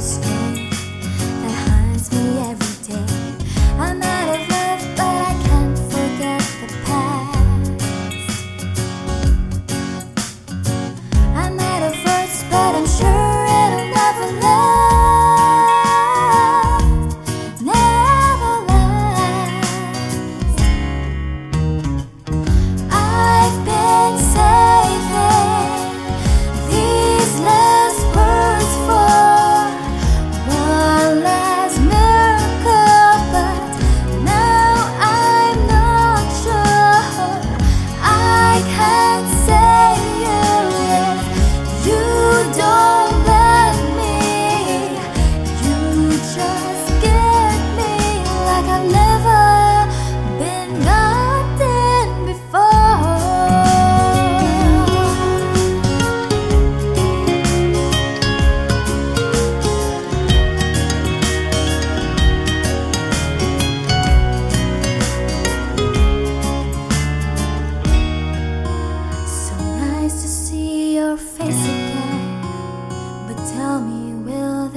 lost.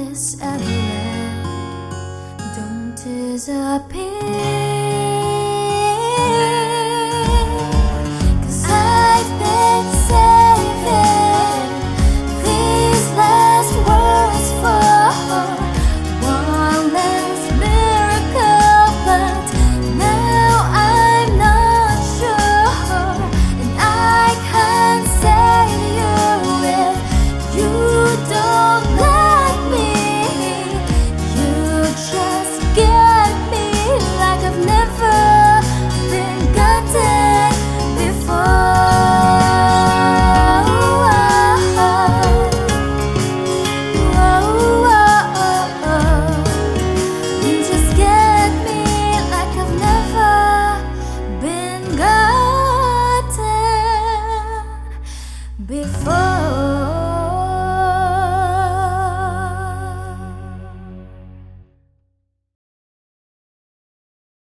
This ever end? Don't disappear.